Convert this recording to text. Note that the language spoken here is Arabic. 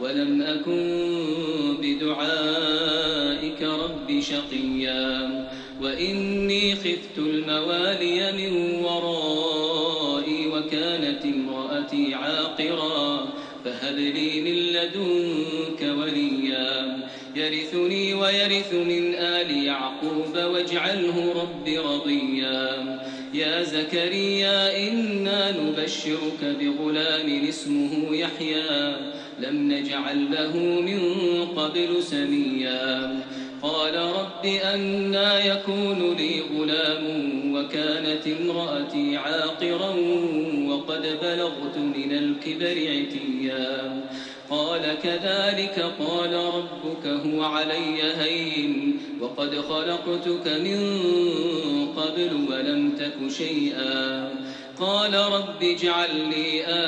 ولم أكن بدعائك رب شقيا. وإني خفت الموالي من ورائي وكانت امرأتي عاقرا. فهب لي من لدنك وليا. يرثني ويرث من آل يعقوب واجعله رب رضيا. يا زكريا إنا نبشرك بغلام اسمه يحيى. لم نجعل له من قبل سميا. قال رب أنا يكون لي غلام وكانت امرأتي عاقرا وقد بلغت من الكبر عتيا. قال كذلك قال ربك هو علي هين وقد خلقتك من قبل ولم تك شيئا. قال رب اجعل لي قال